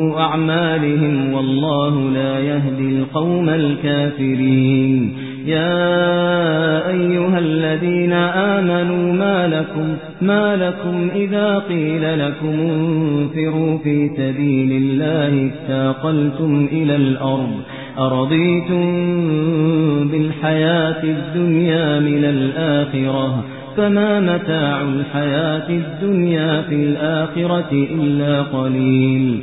أعمالهم والله لا يهدي القوم الكافرين. يا أيها الذين آمنوا ما لكم ما لكم إذا قيل لكم انفروا في سبيل الله استاقلتم إلى الأرض أرضيتم بالحياة الدنيا من الآخرة؟ فما متاع الحياة الدنيا في الآخرة إلا قليل.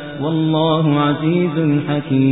والله عزيز حكيم.